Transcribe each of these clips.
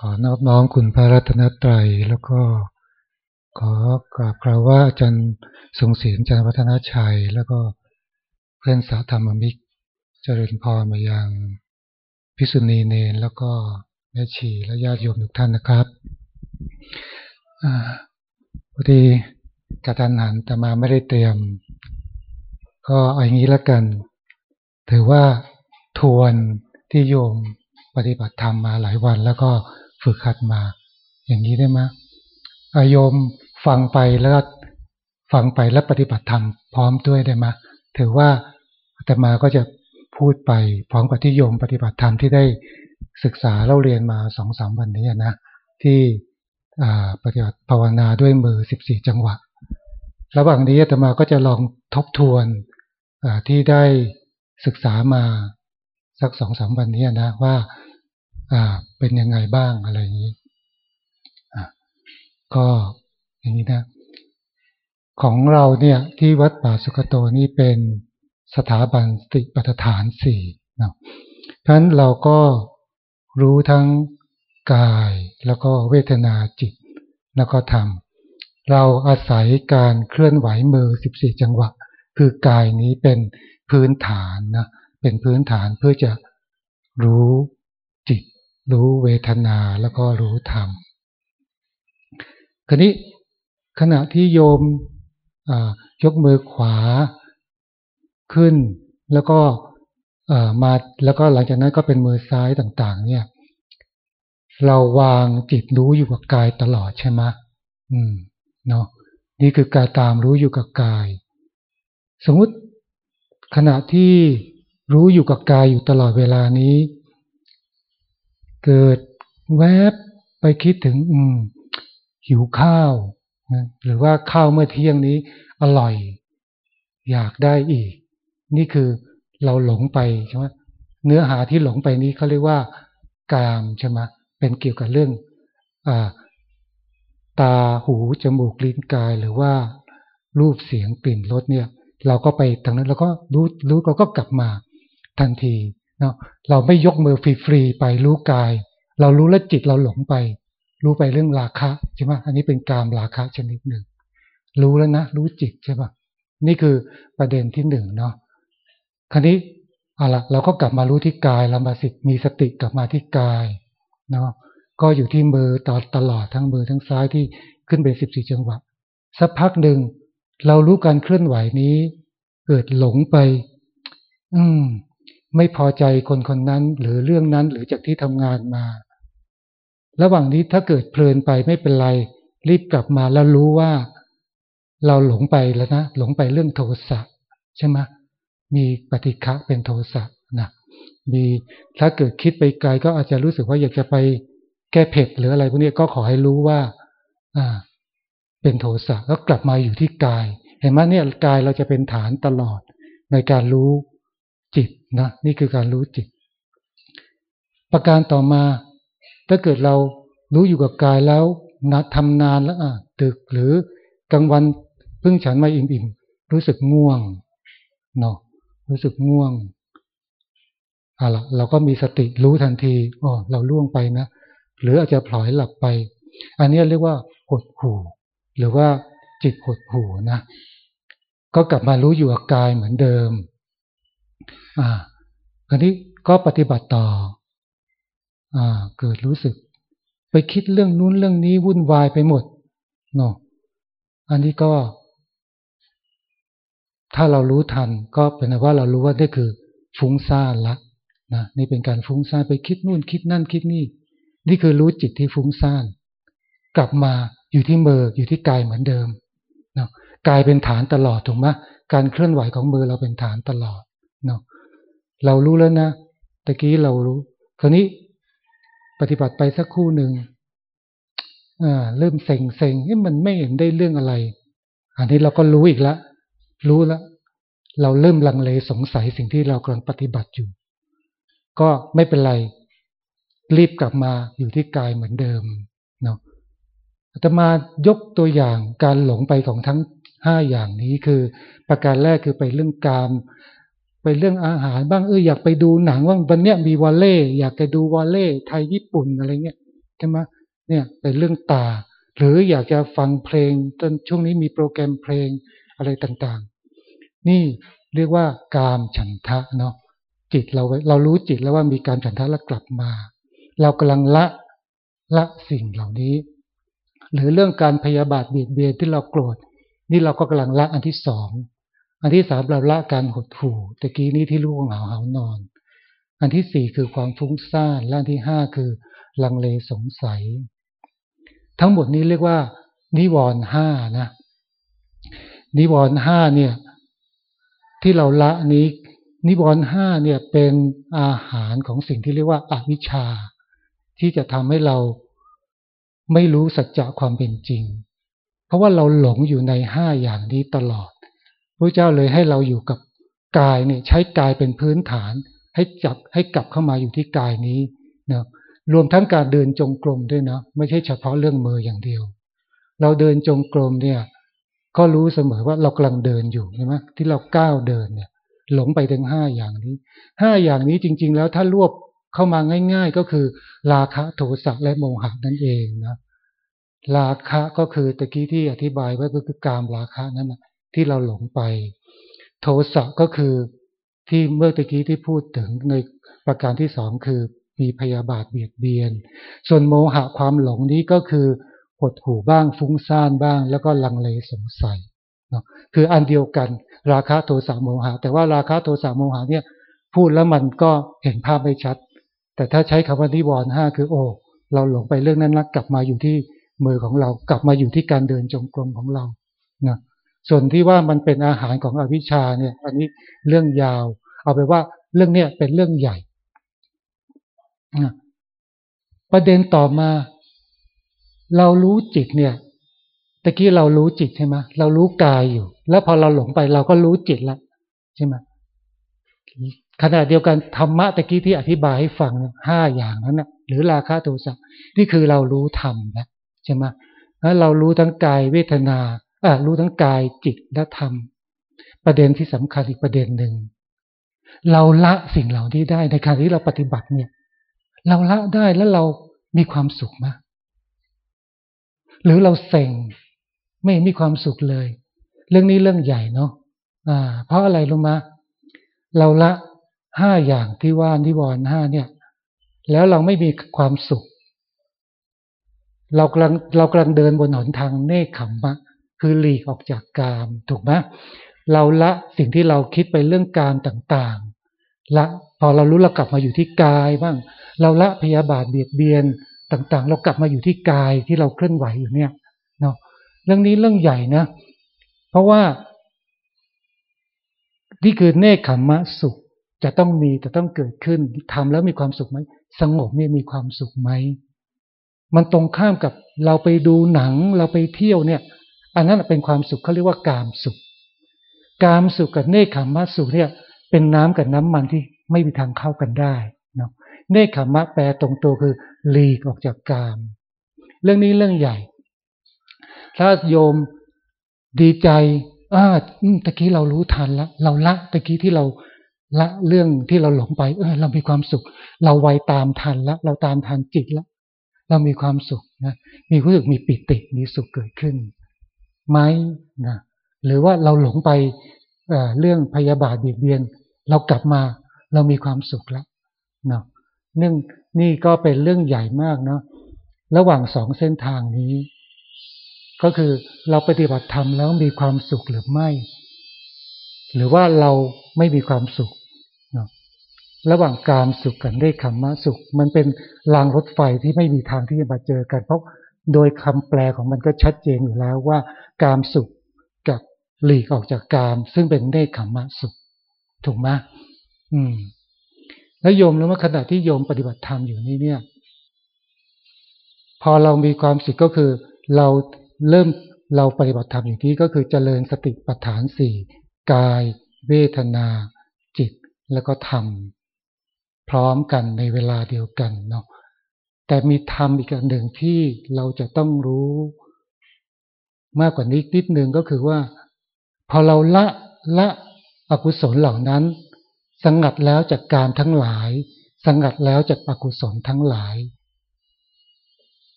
ขอนอบน้อมคุณพระรัตนตรัย แล้วก็ขอกราบคราวว่าอาจารย์ทรงศิลป์อาจารย์วัฒนชัย แล้วก็เพื่อนสาธรรมมิก เจริญพรมายังพิสุณีเนนแล้วก็แม่ชีและญาติโยมทุกท่านนะครับพอดีกระตันหันแต่มาไม่ได้เตรียม ก็เอาอย่างนี้แล้วกัน ถือว่าทวนที่โยมปฏิบัติธรรมมาหลายวันแล้วก็ ฝึกหัดมา อย่างนี้ได้ไหมอายมฟังไปแล้วฟังไปแล้วปฏิบัติธรรมพร้อมด้วยได้ไหมถือว่าแต่มาก็จะพูดไปพร้อมกับที่โยมปฏิบัติธรรมที่ได้ศึกษาเล่าเรียนมาสองสามวันนี้นะที่ปฏิบัติภาวนาด้วยมือสิบสี่จังหวะ ระหว่างนี้อาตมาก็จะลองทบทวนที่ได้ศึกษามาสักสองสามวันนี้นะว่า เป็นยังไงบ้างอะไรอย่างนี้ก็อย่างนี้นะ ของเราเนี่ยที่วัดป่าสุกโตนี่เป็นสถาบันสติปัฏฐานสี่นะเพราะฉะนั้นเราก็รู้ทั้งกายแล้วก็เวทนาจิตแล้วก็ธรรมเราอาศัยการเคลื่อนไหวมือ 14 จังหวะ คือกายนี้เป็นพื้นฐานนะเป็นพื้นฐานเพื่อจะรู้ รู้เวทนาแล้วก็รู้ธรรมคราวนี้ขณะที่โยมยกมือขวาขึ้น แล้วก็มาแล้วก็หลังจากนั้นก็เป็นมือซ้ายต่างๆ เนี่ย เราวางจิตรู้อยู่กับกายตลอดใช่ไหมอืมเนาะนี่คือการตามรู้อยู่กับกาย สมมติขณะที่รู้อยู่กับกายอยู่ตลอดเวลานี้ เกิดแวบไปคิดถึงอืมหิวข้าวนะหรือว่าข้าวเมื่อเที่ยงนี้อร่อย อยากได้อีก นี่คือเราหลงไปใช่ไหมเนื้อหาที่หลงไปนี้เขาเรียกว่ากามใช่ไหมเป็นเกี่ยวกับเรื่องอตาหูจมูกลิ้นกายหรือว่ารูปเสียงกลิ่นรสเนี่ย เราก็ไปทางนั้นเราก็รู้รู้เราก็กลับมาทันที เนาะเราไม่ยกมือฟรีๆไปรู้กาย เรารู้แล้วจิตเราหลงไป รู้ไปเรื่องราคะใช่ไหมอันนี้เป็นกามราคะชนิดหนึ่ง รู้แล้วนะ รู้จิตใช่ปะนี่คือประเด็นที่หนึ่งเนาะคราวนี้เอาละเราก็กลับมารู้ที่กายเรามาสิมีสติกลับมาที่กายเนาะก็อยู่ที่มือตอตลอดทั้งมือทั้งซ้ายที่ขึ้นไปสิบสี่จังหวะสักพักหนึ่งเรารู้การเคลื่อนไหวนี้ เกิดหลงไป อืม ไม่พอใจคนคนนั้นหรือเรื่องนั้นหรือจากที่ทำงานมา ระหว่างนี้ถ้าเกิดเพลินไปไม่เป็นไร รีบกลับมาแล้วรู้ว่า เราหลงไปแล้วนะหลงไปเรื่องโทสะใช่ไหมมีปฏิฆะเป็นโทสะนะมีถ้าเกิดคิดไปไกลก็อาจจะรู้สึกว่าอยากจะไปแก้เผ็ดหรืออะไรพวกนี้ก็ขอให้รู้ว่า อ่า เป็นโทสะแล้วกลับมาอยู่ที่กาย เห็นไหมเนี่ยกายเราจะเป็นฐานตลอดในการรู้ จิตนะนี่คือการรู้จิต ประการต่อมา ถ้าเกิดเรารู้อยู่กับกายแล้วนะทำนานแล้วอะตึกหรือกลางวันเพิ่งฉันมาอิ่มๆรู้สึกง่วงเนาะรู้สึกง่วงอะเราก็มีสติรู้ทันทีอ๋อเราล่วงไปนะหรืออาจจะพลอยหลับไป อันนี้เรียกว่าหดหูหรือว่าจิตหดหูนะ ก็กลับมารู้อยู่กับกายเหมือนเดิม อ่าคราวนี้ก็ปฏิบัติต่ออ่เกิดรู้สึก ไปคิดเรื่องนู้นเรื่องนี้วุ่นวายไปหมดเนาะอันนี้ก็ ถ้าเรารู้ทัน ก็เป็นว่าเรารู้ว่านี่คือ ฟุ้งซ่านละนะนี่เป็นการฟุ้งซ่านไปคิดนู่นคิดนั่นคิดนี่ นี่คือรู้จิตที่ฟุ้งซ่าน กลับมาอยู่ที่มืออยู่ที่กายเหมือนเดิมเนาะกายเป็นฐานตลอดถูกไหมการเคลื่อนไหวของมือเราเป็นฐานตลอด เรารู้แล้วนะตะกี้เรารู้ คราวนี้ปฏิบัติไปสักครู่หนึ่งเริ่มเซ็งเซ็งมันไม่เห็นได้เรื่องอะไร อันนี้เราก็รู้อีกแล้วรู้แล้วเราเริ่มลังเลสงสัยสิ่งที่เรากำลังปฏิบัติอยู่ ก็ไม่เป็นไร รีบกลับมาอยู่ที่กายเหมือนเดิมเนาะอาตมายกตัวอย่างการหลงไปของทั้งห้าอย่างนี้คือ ประการแรกคือไปเรื่องกาม ไปเรื่องอาหารบ้างเอออยากไปดูหนังว่าวันเนี้ยมีวอลเล่อยากจะดูวอลเล่ไทยญี่ปุ่นอะไรเงี้ยใช่ไหมเนี่ยเป็นเรื่องตา หรืออยากจะฟังเพลงตอนช่วงนี้มีโปรแกรมเพลงอะไรต่างๆ นี่เรียกว่ากามฉันทะเนาะจิตเราเรารู้จิตแล้วว่ามีการฉันทะแล้วกลับมา เรากำลังละละสิ่งเหล่านี้ หรือเรื่องการพยาบาทเบียดเบียนที่เราโกรธ นี่เราก็กำลังละอันที่สอง อันที่สามเราละการหดหู่ตะกี้นี้ที่ลูกเหงาเหานอน อันที่สี่คือความฟุ้งซ่านและอันที่ห้าคือลังเลสงสัย ทั้งหมดนี้เรียกว่านิวรณ์ห้านะนิวรณ์ห้าเนี่ย ที่เราละนี้ นิวรณ์ห้าเนี่ยเป็นอาหารของสิ่งที่เรียกว่าอาวิชชา ที่จะทำให้เราไม่รู้สัจจะความเป็นจริง เพราะว่าเราหลงอยู่ในห้าอย่างนี้ตลอด พระเจ้าเลยให้เราอยู่กับกายเนี่ยใช้กายเป็นพื้นฐาน ให้จับให้กลับเข้ามาอยู่ที่กายนี้นะรวมทั้งการเดินจงกรมด้วยนะไม่ใช่เฉพาะเรื่องมืออย่างเดียว เราเดินจงกรมเนี่ย ก็รู้เสมอว่าเรากำลังเดินอยู่ใช่ไหมที่เราก้าวเดินเนี่ย หลงไปถึงห้าอย่างนี้ห้าอย่างนี้จริง ๆ แล้วถ้ารวบเข้ามาง่าย ๆ ก็คือ ราคะโทสะและโมหะนั่นเองนะราคะก็คือตะกี้ที่อธิบายไว้ก็คือกามราคะนั่นนะ ที่เราหลงไป โทสะก็คือที่เมื่อตะกี้ที่พูดถึงในประการที่สองคือมีพยาบาทเบียดเบียน ส่วนโมหะความหลงนี้ก็คือหดหู่บ้างฟุ้งซ่านบ้าง แล้วก็ลังเลสงสัยเนาะคืออันเดียวกัน ราคะโทสะโมหะ แต่ว่าราคะโทสะโมหะเนี่ยพูดแล้วมันก็เห็นภาพไม่ชัด แต่ถ้าใช้คำว่านิวรณ์ห้าคือโอ้เราหลงไปเรื่องนั้นแล้วกลับมาอยู่ที่มือของเรากลับมาอยู่ที่การเดินจงกรมของเรานะ ส่วนที่ว่ามันเป็นอาหารของอวิชชาเนี่ย อันนี้เรื่องยาว เอาไปว่าเรื่องเนี้ยเป็นเรื่องใหญ่ประเด็นต่อมา เรารู้จิตเนี่ยตะกี้เรารู้จิตใช่ไหมเรารู้กายอยู่ แล้วพอเราหลงไปเราก็รู้จิตล้วใช่ไหมขณะเดียวกันธรรมะตะกี้ที่อธิบายให้ฟังห้าอย่างนั้นนะหรือราคะโทสะนี่คือเรารู้ธรรมนะใช่ไหมแล้วเรารู้ทั้งกายเวทนา รู้ทั้งกายจิตและธรรม ประเด็นที่สำคัญอีกประเด็นหนึ่ง เราละสิ่งเหล่านี้ได้ในการที่เราปฏิบัติเนี่ย เราละได้แล้วเรามีความสุขไหมหรือเราเซ็งไม่มีความสุขเลย เรื่องนี้เรื่องใหญ่เนาะอ่า เพราะอะไรรู้มาเราละห้าอย่างที่ว่านิวรณ์ห้าเนี่ย แล้วเราไม่มีความสุข เรากำลังเรากำลังเดินบนหนทางเนคขมมะ คือหลีกออกจากกามถูกไหมเราละสิ่งที่เราคิดไปเรื่องการต่างๆละพอเรารู้เรากลับมาอยู่ที่กายบ้าง เราละพยาบาทเบียดเบียนต่างๆ เรากลับมาอยู่ที่กายที่เราเคลื่อนไหวอยู่เนี่ยเนาะเรื่องนี้เรื่องใหญ่นะ เพราะว่า นี่คือเนคขมมะสุขจะต้องมีจะต้องเกิดขึ้นทำแล้วมีความสุขไหมสงบเนี่ยมีความสุขไหมมันตรงข้ามกับเราไปดูหนังเราไปเที่ยวเนี่ย อันนั้นเป็นความสุขเขาเรียกว่ากามสุข กามสุขกับเนคขมะสุขเนี่ย เป็นน้ำกับน้ำมันที่ไม่มีทางเข้ากันได้เนาะเนคขมะแปลตรงตัวคือหลีกออกจากกาม เรื่องนี้เรื่องใหญ่ ถ้าโยมดีใจอ่าตะกี้เรารู้ทันล้วเราละตะกี้ที่เราละเรื่องที่เราหลงไป เออ เรามีความสุข เราไวตามทันล้วเราตามทันจิตล้วเรามีความสุขนะมีรู้สึกมีปิติมีสุขเกิดขึ้น ไหมนะหรือว่าเราหลงไปเเรื่องพยาบาทเบียดเบียน เรากลับมาเรามีความสุขแล้วเนาะเนื่องนี่ก็เป็นเรื่องใหญ่มากเนาะระหว่างสองเส้นทางนี้ ก็คือเราปฏิบัติธรรมแล้วมีความสุขหรือไม่ หรือว่าเราไม่มีความสุขเนาะระหว่างการสุขกันได้คำว่าสุข มันเป็นรางรถไฟที่ไม่มีทางที่จะมาเจอกัน เพราะ โดยคำแปลของมันก็ชัดเจนอยู่แล้วว่า กามสุขกับหลีกออกจากกาม ซึ่งเป็นเนคขมสุข ถูกไหมอืม แล้วโยมรู้ว่าขณะที่โยมปฏิบัติธรรมอยู่นี่เนี่ย พอเรามีความสุขก็คือ เราเริ่มเราปฏิบัติธรรมอยู่ที่ก็คือเจริญสติปัฏฐานสี่กาย เวทนา จิตแล้วก็ธรรมพร้อมกันในเวลาเดียวกันเนาะ แต่มีธรรมอีกอันหนึ่งที่เราจะต้องรู้ มากกว่านี้นิดนึงก็คือว่า พอเราละละอกุศลเหล่านั้น สังัดแล้วจากการทั้งหลาย สังัดแล้วจากอกุศลทั้งหลาย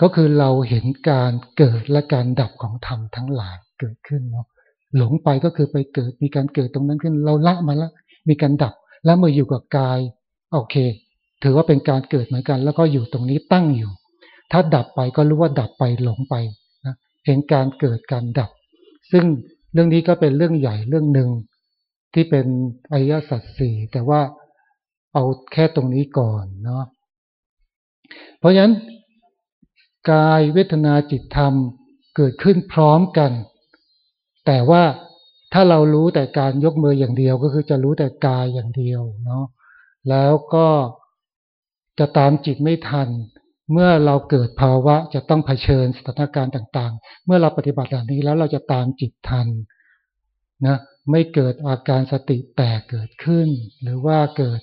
ก็คือเราเห็นการเกิดและการดับของธรรมทั้งหลายเกิดขึ้นเนาะหลงไปก็คือไปเกิดมีการเกิดตรงนั้นขึ้น เราละมาล้วมีการดับ แล้วเมื่ออยู่กับกาย โอเค ถือว่าเป็นการเกิดเหมือนกัน แล้วก็อยู่ตรงนี้ตั้งอยู่ ถ้าดับไปก็รู้ว่าดับไปหลงไปนะเห็นการเกิดการดับ ซึ่งเรื่องนี้ก็เป็นเรื่องใหญ่เรื่องหนึ่งที่เป็นอริยสัจสี่แต่ว่าเอาแค่ตรงนี้ก่อนเนาะเพราะฉะนั้น กายเวทนาจิตธรรมเกิดขึ้นพร้อมกัน แต่ว่าถ้าเรารู้แต่การยกมืออย่างเดียวก็คือจะรู้แต่กายอย่างเดียวเนาะแล้วก็ จะตามจิตไม่ทัน เมื่อเราเกิดภาวะจะต้องเผชิญสถานการณ์ต่าง ๆ เมื่อเราปฏิบัติแบบนี้แล้วเราจะตามจิตทันนะไม่เกิดอาการสติแตกเกิดขึ้น หรือว่าเกิด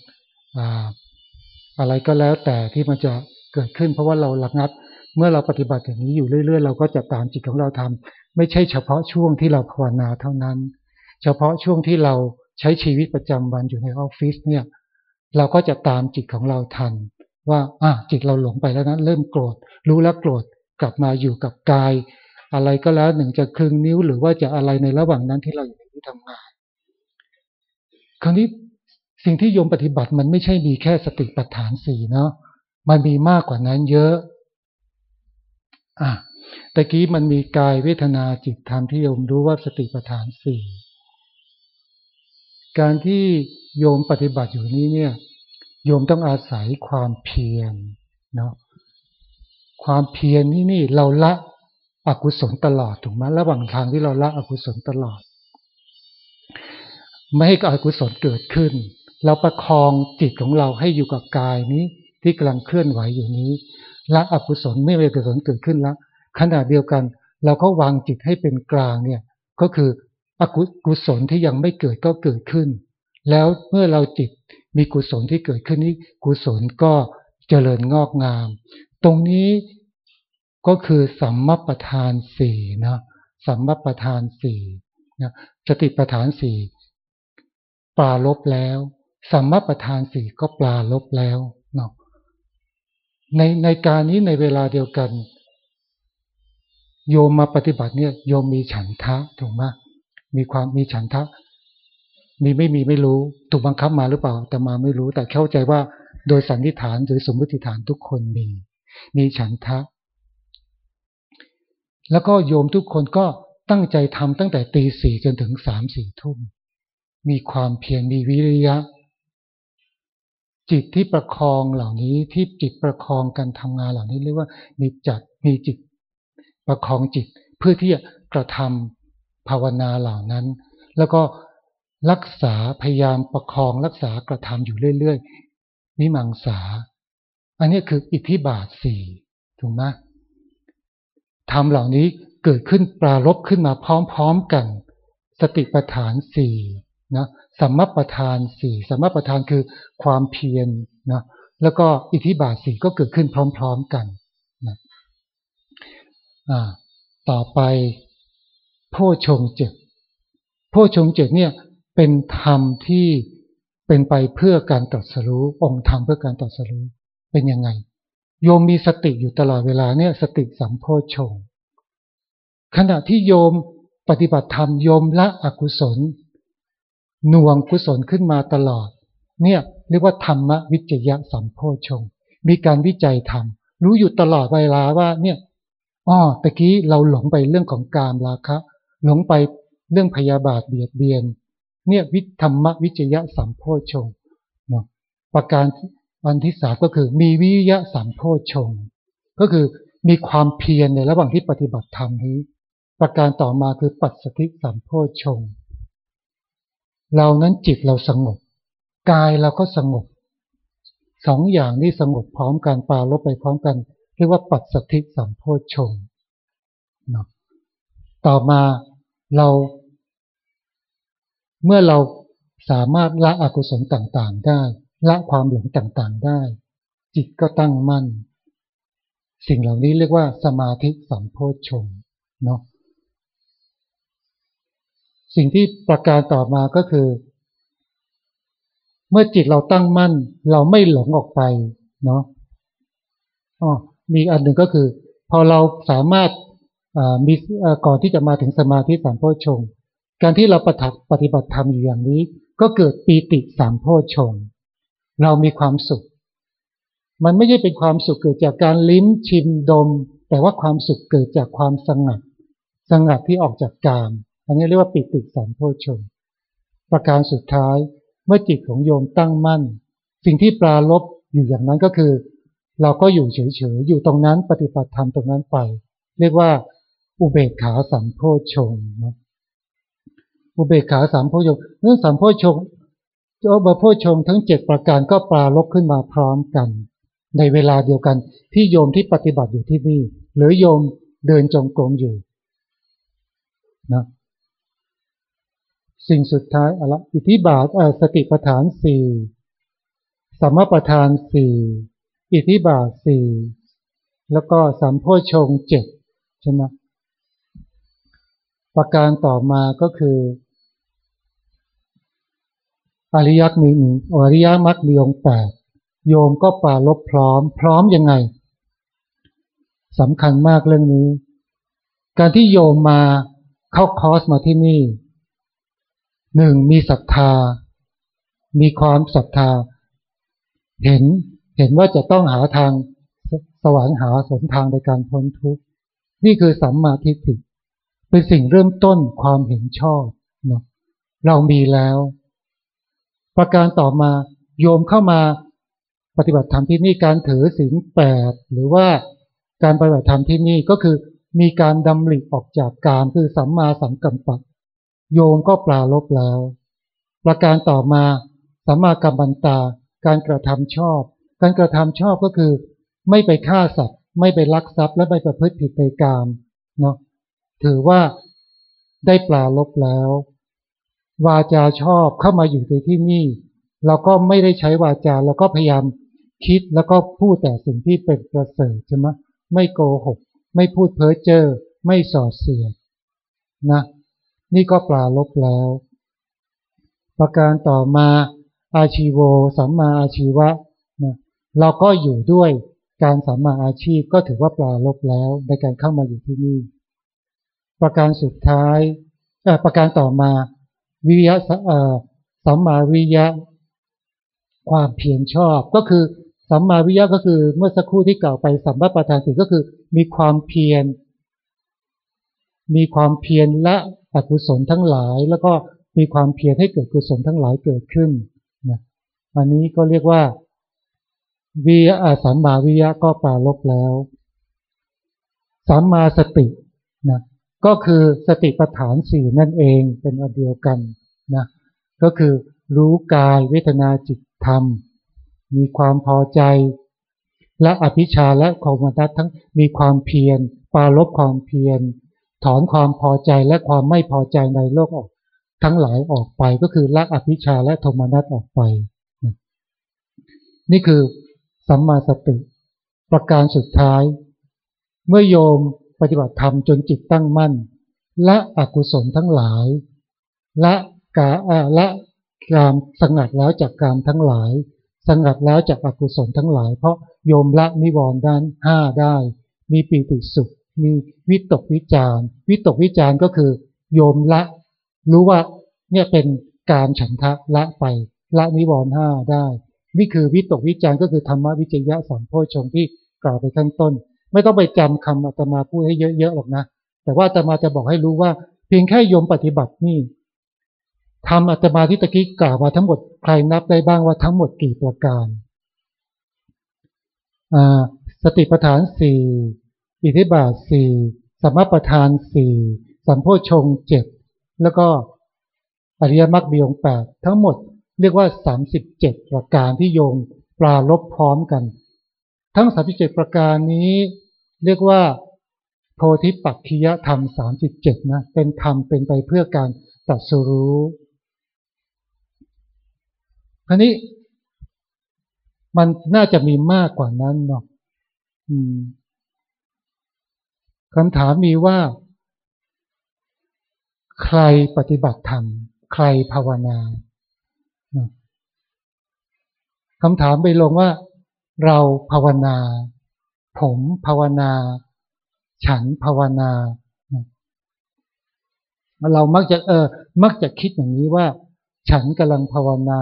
อะไรก็แล้วแต่ที่มันจะเกิดขึ้น เพราะว่าเราระงับ เมื่อเราปฏิบัติอย่างนี้อยู่เรื่อยๆ เราก็จะตามจิตของเราทำไม่ใช่เฉพาะช่วงที่เราภาวนาเท่านั้น เฉพาะช่วงที่เราใช้ชีวิตประจำวันอยู่ในออฟฟิศเนี่ย เราก็จะตามจิตของเราทัน ว่าอะจิตเราหลงไปแล้วนะเริ่มโกรธ รู้แล้วโกรธกลับมาอยู่กับกาย อะไรก็แล้วหนึ่งจะคลึงนิ้วหรือว่าจะอะไรในระหว่างนั้นที่เราอยู่ในที่ทำงาน คราวนี้สิ่งที่โยมปฏิบัติมันไม่ใช่มีแค่สติปัฏฐานสี่เนาะมันมีมากกว่านั้นเยอะ อะตะกี้มันมีกายเวทนาจิตธรรมที่โยมรู้ว่าสติปัฏฐานสี่การที่โยมปฏิบัติอยู่นี้เนี่ย โยมต้องอาศัยความเพียรเนาะความเพียรนี่นี่เราละอกุศลตลอดถูกไหมระหว่างทางที่เราละอกุศลตลอด ไม่ให้อกุศลเกิดขึ้น เราประคองจิตของเราให้อยู่กับกายนี้ ที่กำลังเคลื่อนไหวอยู่นี้ละอกุศลไม่มีกุศลเกิดขึ้นล้วขณะเดียวกัน เราก็วางจิตให้เป็นกลางเนี่ย ก็คืออกุศลที่ยังไม่เกิดก็เกิดขึ้น แล้วเมื่อเราจิต มีกุศลที่เกิดขึ้นนี้กุศลก็เจริญงอกงาม ตรงนี้ก็คือสัมมาประธานสี่นะสัมมาประธานสี่นะสติประธานสี่ปลาลบแล้วสัมมาประธานสี่ก็ปลาลบแล้วเนาะในในการนี้ในเวลาเดียวกัน โยมมาปฏิบัติเนี่ยโยมมีฉันทะถูกไหมมีความมีฉันทะ มีไม่มีไม่รู้ถูกบังคับมาหรือเปล่า แต่มาไม่รู้แต่เข้าใจว่าโดยสันนิษฐานโดยสมมติฐานทุกคนมี มีฉันทะ แล้วก็โยมทุกคนก็ตั้งใจทำตั้งแต่ตีสี่จนถึงสามสี่ทุ่ม มีความเพียรมีวิริยะ จิตที่ประคองเหล่านี้ที่จิตประคองการทำงานเหล่านี้เรียกว่ามีจัดมีจิต ประคองจิตเพื่อที่จะกระทำภาวนาเหล่านั้น แล้วก็ รักษาพยายามประคองรักษากระทำอยู่เรื่อยๆนิมังสา อันนี้คืออิทธิบาทสี่ถูกไหมทำเหล่านี้เกิดขึ้นปรารบขึ้นมาพร้อมๆกัน สติปัฏฐานสี่นะสัมมาประธานสี่สัมมาประธานคือความเพียรนะแล้วก็อิทธิบาทสี่ก็เกิดขึ้นพร้อม ๆกันนะต่อไปโพชงเจ็ดโพชงเจ็ดเนี่ย เป็นธรรมที่เป็นไปเพื่อการตรัสรู้องค์ธรรมเพื่อการตรัสรู้เป็นยังไง โยมมีสติอยู่ตลอดเวลาเนี่ยสติสัมโพชงขณะที่โยมปฏิบัติธรรมโยมละอกุศลหน่วงกุศลขึ้นมาตลอด เนี่ยเรียกว่าธรรมวิจยะสัมโพชงมีการวิจัยธรรมรู้อยู่ตลอดเวลาว่าเนี่ยอ๋อตะกี้เราหลงไปเรื่องของกามราคะ หลงไปเรื่องพยาบาทเบียดเบียน เนี่ยวิธรรมวิจยะสัมโพชงเนาะประการอันที่สามก็คือ มีวิยะสัมโพชงก็คือมีความเพียรในระหว่างที่ปฏิบัติธรรมนี้ ประการต่อมาคือปัจสติสัมโพชงเรานั้นจิตเราสงบ กายเราก็สงบสองอย่างนี้สงบพร้อมกันปาลบไปพร้อมกัน เรียกว่าปัจสถิสัมโพชงเนาะต่อมาเรา เมื่อเราสามารถละอกุศลต่างๆได้ ละความหลงต่างๆได้ จิตก็ตั้งมั่น สิ่งเหล่านี้เรียกว่าสมาธิสัมโพชงเนาะสิ่งที่ประการต่อมาก็คือ เมื่อจิตเราตั้งมั่น เราไม่หลงออกไปเนาะอ๋อมีอันหนึ่งก็คือ พอเราสามารถมีก่อนที่จะมาถึงสมาธิสามโพชง การที่เราปฏิปฏิบัติธรรมอยู่อย่างนี้ ก็เกิดปีติสามโพชงเรามีความสุข มันไม่ใช่เป็นความสุขเกิดจากการลิ้มชิมดม แต่ว่าความสุขเกิดจากความสงัดสงัดที่ออกจากกาม อันนี้เรียกว่าปิติสามโพชงประการสุดท้ายเมื่อจิตของโยมตั้งมั่น สิ่งที่ปราลบอยู่อย่างนั้นก็คือ เราก็อยู่เฉยๆอยู่ตรงนั้นปฏิบัติธรรมตรงนั้นไป เรียกว่าอุเบกขาสัมโพชงนะ อุเบกขาสามโพชงเรื่องสามโพชงเจ้าบโพชงทั้งเจ็ดประการก็ปราลบขึ้นมาพร้อมกัน ในเวลาเดียวกันที่โยมที่ปฏิบัติอยู่ที่นี่ หรือโยมเดินจงกรมอยู่นะสิ่งสุดท้ายอะไรอิทธิบาทสติปัฏฐานสี่สัมมาปัฏฐานสี่อิทธิบาทสี่แล้วก็สัมโพชงเจ็ดใช่ไหมประการต่อมาก็คือ อริยักมีอริยมรรคมีองค์แปดโยมก็ปาลบพร้อม พร้อมยังไงสำคัญมากเรื่องนี้ การที่โยมมาเข้าคอร์สมาที่นี่หนึ่งมีศรัทธา มีความศรัทธา เห็นเห็นว่าจะต้องหาทางสวรรค์หาสนทางในการพ้นทุกข์นี่คือสัมมาทิฏฐิเป็นสิ่งเริ่มต้นความเห็นชอบเนาะเรามีแล้ว ประการต่อมาโยมเข้ามาปฏิบัติธรรมที่นี่การถือศีลแปดหรือว่าการปฏิบัติธรรมที่นี่ก็คือมีการดำริออกจากการคือสัมมาสังกัมปะโยมก็ปลาลบแล้ว ประการต่อมาสัมมากัมบันตา การกระทำชอบ การกระทำชอบก็คือ ไม่ไปฆ่าสัตว์ ไม่ไปลักทรัพย์และไม่ประพฤติผิดในกามเนาะถือว่าได้ปลาลบแล้ว วาจาชอบเข้ามาอยู่ในที่นี่ เราก็ไม่ได้ใช้วาจาเราก็พยายามคิดแล้วก็พูดแต่สิ่งที่เป็นประเสริฐใช่ไหมไม่โกหก ไม่พูดเพ้อเจ้อไม่สอดเสียดนะนี่ก็ปลาลบแล้ว ประการต่อมาอาชีโวสัมมาอาชีวะนะเราก็อยู่ด้วยการสัมมาอาชีพก็ถือว่าปลาลบแล้วในการเข้ามาอยู่ที่นี่ ประการสุดท้ายประการต่อมา วิยะสัมมาวิยะความเพียรชอบก็คือสัมมาวิยะก็คือเมื่อสักครู่ที่กล่าวไปสัมมาประธานสี่ก็คือมีความเพียร มีความเพียรและอกุศลทั้งหลาย แล้วก็มีความเพียรให้เกิดกุศลทั้งหลายเกิดขึ้นนะอันนี้ก็เรียกว่าวิยะสัมมาวิยะก็ปาลบแล้วสัมมาสติ ก็คือสติปัฏฐานสี่นั่นเองเป็นอันเดียวกันนะก็คือรู้กายเวทนาจิตธรรม มีความพอใจ และอภิชาและความมัทั้งมีความเพียรปาลบความเพียร ถอนความพอใจและความไม่พอใจในโลกออก ทั้งหลายออกไปก็คือละอภิชาและโทมนัสออกไปนี่คือสัมมาสติ ประการสุดท้าย เมื่อโยม ปฏิบัติธรรมจนจิตตั้งมั่น ละอกุศลทั้งหลาย ละกาละกามสงัดแล้วจากกามทั้งหลาย สงัดแล้วจากอกุศลทั้งหลาย เพราะโยมละนิวรณ์ด้านห้าได้ มีปีติสุข มีวิตกวิจารวิตกวิจารก็คือ โยมละ รู้ว่าเนี่ยเป็นการฉันทะละไป ละนิวรณ์ห้าได้ นี่คือวิตกวิจารก็คือธรรมวิจยะสัมโพชงที่กล่าวไปข้างต้น ไม่ต้องไปจำคำอาตมาพูดให้เยอะๆหรอกนะ แต่ว่าอาตมาจะบอกให้รู้ว่า เพียงแค่โยมปฏิบัตินี่ทำอาตมาที่ตะกี้กล่าวมาทั้งหมดใครนับได้บ้างว่าทั้งหมดกี่ประการสติปัฏฐานสี่อิทธิบาทสี่สัมมาประธานสี่สัมโพชงเจ็ดแล้วก็อริยมรรคบีองแปดทั้งหมดเรียกว่าสามสิบเจ็ดประการที่โยงปลาลบพร้อมกัน ทั้งสามสิบเจ็ดประการนี้ เรียกว่าโพธิปักขิยธรรมสามสิบเจ็ดนะเป็นธรรมเป็นไปเพื่อการตัดสรู้คราวนี้ มันน่าจะมีมากกว่านั้นเนาะคำถามมีว่า ใครปฏิบัติธรรม ใครภาวนาคำถามไปลงว่า เราภาวนา ผมภาวนา ฉันภาวนา เรามักจะเออ มักจะคิดอย่างนี้ว่า ฉันกำลังภาวนา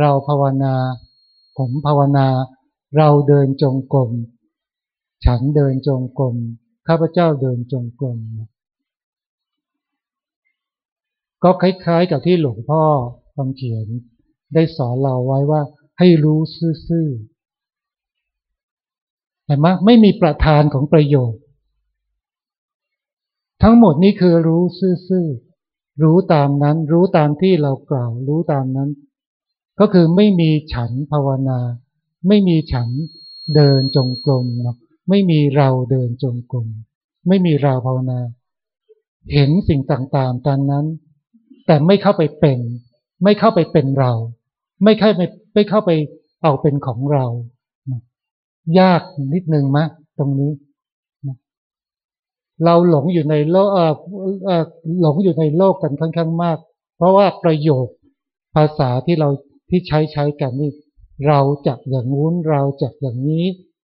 เราภาวนา ผมภาวนา เราเดินจงกรมฉันเดินจงกรมข้าพเจ้าเดินจงกรมก็คล้ายๆกับที่หลวงพ่อคำเขียนได้สอนเราไว้ว่าให้รู้ซื่อๆ เห็นไหมไม่มีประธานของประโยชน์ ทั้งหมดนี้คือรู้ซื่อๆรู้ตามนั้น รู้ตามที่เรากล่าว รู้ตามนั้น ก็คือไม่มีฉันภาวนา ไม่มีฉันเดินจงกรมเนาะไม่มีเราเดินจงกรมไม่มีเราภาวนา เห็นสิ่งต่างๆตามนั้น แต่ไม่เข้าไปเป็น ไม่เข้าไปเป็นเรา ไม่เข้าไปไม่เข้าไปเอาเป็นของเรา ยากนิดนึงมะ ตรงนี้ เราหลงอยู่ในโลกหลงอยู่ในโลกกันค่อนข้างมาก เพราะว่าประโยคภาษาที่เราที่ใช้ใช้กันนี่ เราจะอย่างงู้นเราจะอย่างนี้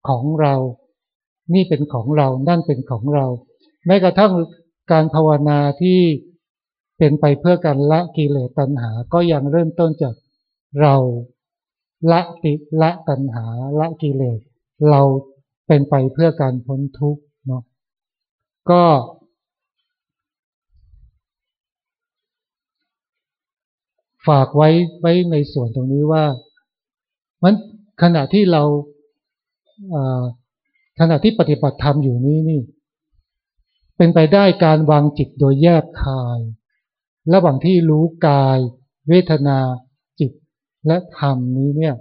ของเรา นี่เป็นของเรา นั่นเป็นของเรา แม้กระทั่งการภาวนาที่เป็นไปเพื่อการละกิเลสตัณหา ก็ยังเริ่มต้นจากเราละติละตัณหาละกิเลส เราเป็นไปเพื่อการพ้นทุกข์เนาะก็ ฝากไว้ไว้ในส่วนตรงนี้ว่า มันขณะที่เราขณะที่ปฏิบัติธรรมอยู่นี้นี่ เป็นไปได้การวางจิตโดยแยกคาย ระหว่างที่รู้กาย เวทนาจิตและธรรมนี้เนี่ย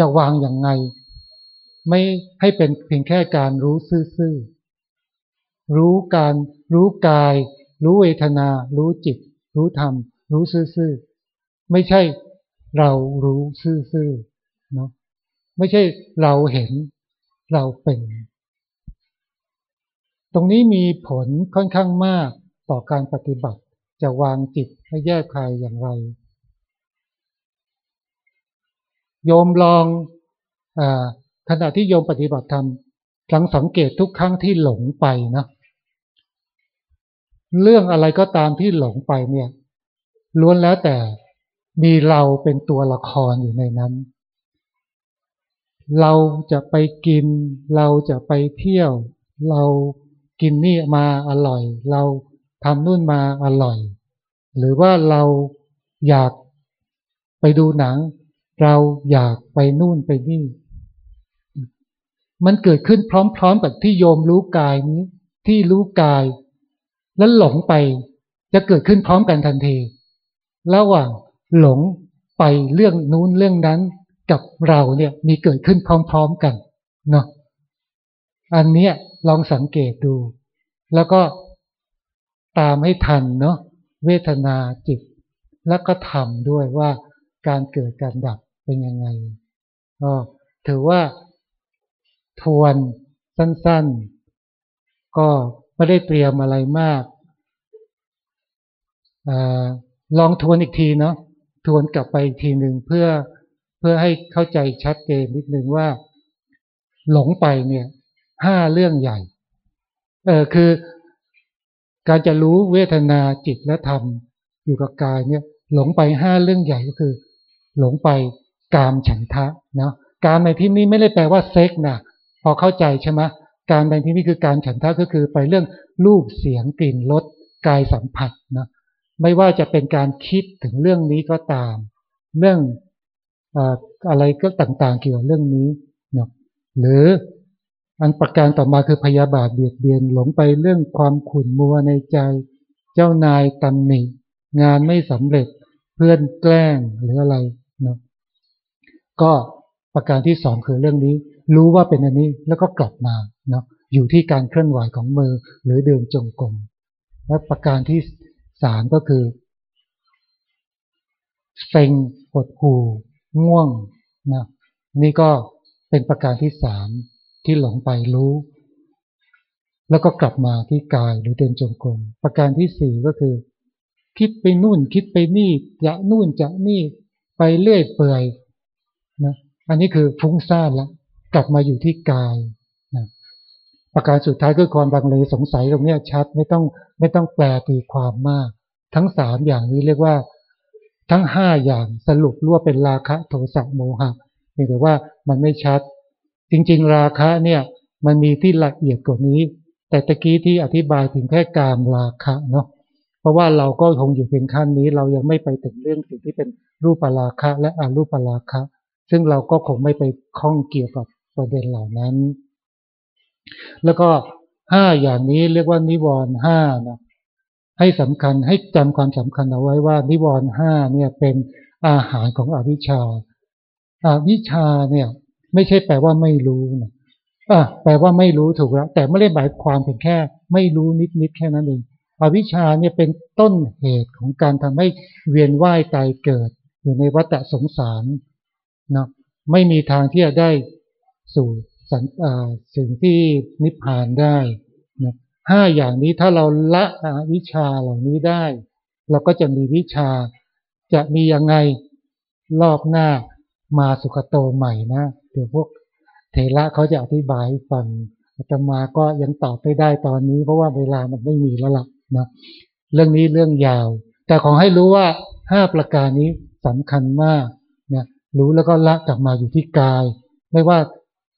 จะวางอย่างไง ไม่ให้เป็นเพียงแค่การรู้ซื่อๆรู้การรู้กาย รู้เวทนา รู้จิต รู้ธรรม รู้ซื่อๆไม่ใช่เรารู้ซื่อๆเนาะไม่ใช่เราเห็นเราเป็น ตรงนี้มีผลค่อนข้างมากต่อการปฏิบัติจะวางจิตให้แยกคายอย่างไร โยมลองอขณะที่โยมปฏิบัติธรรมลังสังเกตทุกครั้งที่หลงไปนะเรื่องอะไรก็ตามที่หลงไปเนี่ย ล้วนแล้วแต่มีเราเป็นตัวละครอยู่ในนั้น เราจะไปกิน เราจะไปเที่ยว เรากินนี่มาอร่อย เราทำนู่นมาอร่อย หรือว่าเราอยากไปดูหนัง เราอยากไปนู่นไปนี่ มันเกิดขึ้นพร้อม ๆ กับที่โยมรู้กายนี้ ที่รู้กาย แล้วหลงไป จะเกิดขึ้นพร้อมกันทันที ระหว่างหลงไปเรื่องนู้นเรื่องนั้นกับเราเนี่ยมีเกิดขึ้นพร้อม ๆกันเนาะอันเนี้ยลองสังเกตดู แล้วก็ตามให้ทันเนาะเวทนาจิต แล้วก็ทำด้วยว่าการเกิดการดับ เป็นยังไง ก็ถือว่าทวนสั้น ๆ ก็ไม่ได้เตรียมอะไรมากอลองทวนอีกทีเนาะทวนกลับไปอีกทีหนึ่งเพื่อเพื่อให้เข้าใจชัดเจนนิดนึงว่า หลงไปเนี่ยห้าเรื่องใหญ่เออคือการจะรู้เวทนาจิตและธรรมอยู่กับกายเนี่ย หลงไปห้าเรื่องใหญ่ก็คือ หลงไป กามฉันทะเนาะการในที่นี้ไม่ได้แปลว่าเซ็กนะพอเข้าใจใช่ไหมการในที่นี้คือการฉันทะก็คือไปเรื่องรูปเสียงกลิ่นรสกายสัมผัสนะไม่ว่าจะเป็นการคิดถึงเรื่องนี้ก็ตาม เรื่องอะไรก็ต่างๆ เกี่ยวกับเรื่องนี้เนาะหรืออันประการต่อมาคือพยาบาทเบียดเบียนหลงไปเรื่องความขุ่นมัวในใจ เจ้านายตำหนิงานไม่สำเร็จเพื่อนแกล้งหรืออะไรเนาะ ก็ประการที่สองคือเรื่องนี้ รู้ว่าเป็นอันนี้แล้วก็กลับมาเนาะอยู่ที่การเคลื่อนไหวของมือหรือเดินจงกรมและประการที่สามก็คือเซ็งหดหูง่วงนะนี่ก็เป็นประการที่สามที่หลงไปรู้ แล้วก็กลับมาที่กายหรือเดินจงกรมประการที่สี่ก็คือ คิดไปนู่นคิดไปนี่จะนู่นจะนี่ไปเรื่อยเปื่อย นะอันนี้คือฟุ้งซ่านแล้วกลับมาอยู่ที่กายนะประการสุดท้ายคือความบังเลสงสัยตรงนี้ชัดไม่ต้องไม่ต้องแปลตีความมาก ทั้งสามอย่างนี้เรียกว่า ทั้งห้าอย่างสรุปรวบเป็นราคะโทสะโมหะเพียงแต่ว่ามันไม่ชัด จริง ๆ ราคะเนี่ยมันมีที่ละเอียดกว่านี้ แต่ตะกี้ที่อธิบายถึงแค่การราคะเนาะเพราะว่าเราก็คงอยู่เพียงขั้นนี้เรายังไม่ไปถึงเรื่องสิ่งที่เป็นรูปราคะและอรูปราคะ ซึ่งเราก็คงไม่ไปข้องเกี่ยวกับประเด็นเหล่านั้น แล้วก็ห้าอย่างนี้เรียกว่านิวรณ์ห้านะให้สำคัญให้จำความสำคัญเอาไว้ว่า นิวรณ์ห้าเนี่ยเป็นอาหารของอวิชชาอาวิชชาเนี่ย ไม่ใช่แปลว่าไม่รู้นะอะแปลว่าไม่รู้ถูกแล้ว แต่ไม่ได้หมายความเพียงแค่ ไม่รู้นิดๆแค่นั้นเองอวิชชาเนี่ยเป็นต้นเหตุของการทำให้เวียนว่ายตายเกิด อยู่ในวัฏสงสาร นะไม่มีทางที่จะได้สู่สันสิ่งที่นิพพานได้นะห้าอย่างนี้ถ้าเราละวิชาเหล่านี้ได้ เราก็จะมีวิชาจะมียังไงรอบหน้ามาสุขโตใหม่นะเดี๋ยวพวกเทระเขาจะอธิบายฟังอาตมาก็ยังตอบไม่ได้ตอนนี้ เพราะว่าเวลามันไม่มีแล้วล่ะนะเรื่องนี้เรื่องยาว แต่ขอให้รู้ว่าห้าประการนี้สำคัญมาก รู้แล้วก็ละกลับมาอยู่ที่กาย ไม่ว่า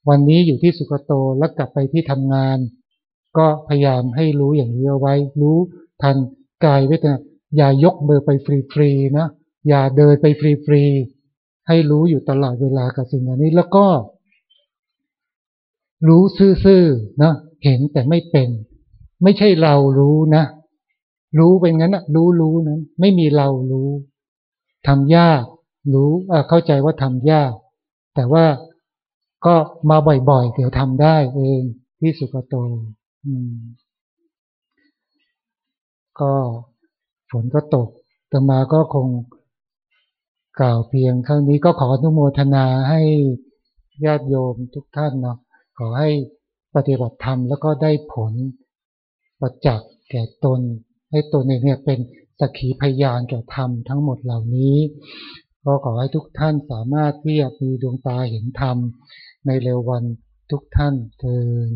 วันนี้อยู่ที่สุขโตแล้วกลับไปที่ทำงาน ก็พยายามให้รู้อย่างนี้เอาไว้ รู้ทันกายเวทนาอย่ายกมือไปฟรีๆนะอย่าเดินไปฟรีๆให้รู้อยู่ตลอดเวลากับสิ่งนี้แล้วก็ รู้ซื่อๆนะเห็นแต่ไม่เป็น ไม่ใช่เรารู้นะรู้เป็นงั้นนะรู้รู้นั้น ไม่มีเรารู้ทำยาก รู้เข้าใจว่าทำยาก แต่ว่าก็มาบ่อยๆ เดี๋ยวทำได้เองที่สุกโตก็ฝนก็ตกต่มาก็คงกล่าวเพียงเท่านี้ก็ขออนุโมทนาให้ญาติโยมทุกท่านเนาะขอให้ปฏิบัติธรรมแล้วก็ได้ผลประจักษ์แก่ตน ให้ตนเองเนี่ยเป็นสักขีพยานแก่ธรรมทั้งหมดเหล่านี้ ก็ขอให้ทุกท่านสามารถที่จะมีดวงตาเห็นธรรมในเร็ววันทุกท่านเทิน